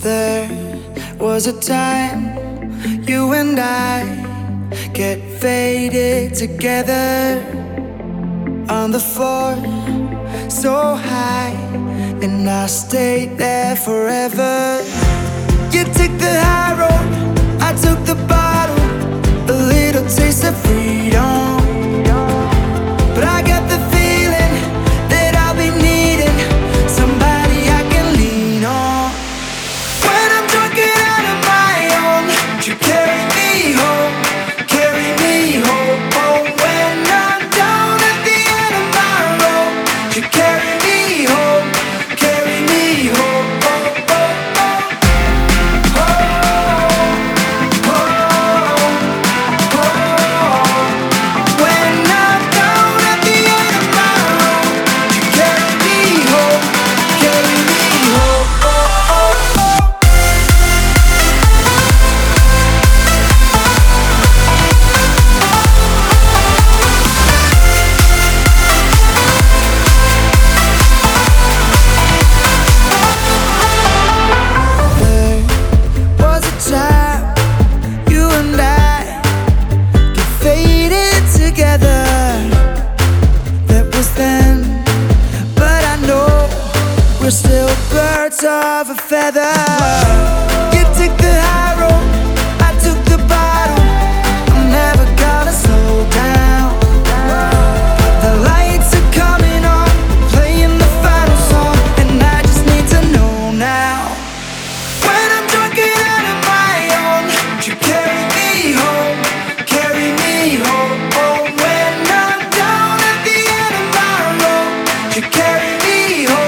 There was a time you and I get faded together on the floor so high, and I stayed there forever. You took the high road, I took the together. That was then, but I know we're still birds of a feather. we hold